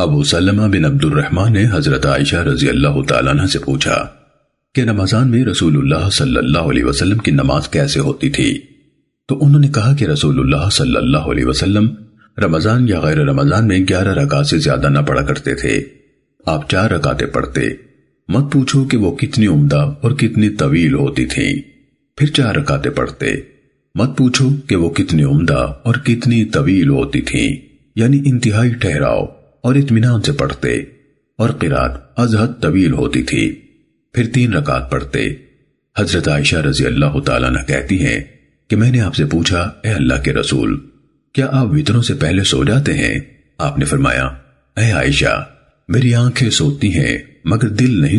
ابو سلمہ بن عبد الرحمن نے حضرت عائشہ رضی اللہ تعالیٰ عنہ سے پوچھا کہ رمضان میں رسول اللہ صلی اللہ علیہ وسلم کی نماز کیسے ہوتی تھی؟ تو انہوں نے کہا کہ رسول اللہ صلی اللہ علیہ وسلم رمضان یا غیر رمضان میں گیارہ رکعت سے زیادہ نہ پڑا کرتے تھے۔ آپ چار رکعتیں پڑھتے۔ مت پوچھو کہ وہ کتنی عمدہ اور کتنی طویل ہوتی تھیں پھر چار رکعتیں پڑھتے۔ مت پوچھو کہ وہ کتنی عمدہ اور کتنی طویل ہوتی تھیں یعنی انتہائی ٹھہراؤ۔ کتنی طویل ہوتی تھیں یعنی انتہائی ٹھہراؤ اور اطمینان سے پڑھتے اور قرآن ازحد طویل ہوتی تھی۔ پھر تین رکعت پڑھتے۔ حضرت عائشہ رضی اللہ تعالیٰ نہ کہتی ہیں کہ میں نے آپ سے پوچھا، اے اللہ کے رسول، کیا آپ وطروں سے پہلے سو جاتے ہیں؟ آپ نے فرمایا، اے عائشہ، میری آنکھیں سوتی ہیں، مگر دل نہیں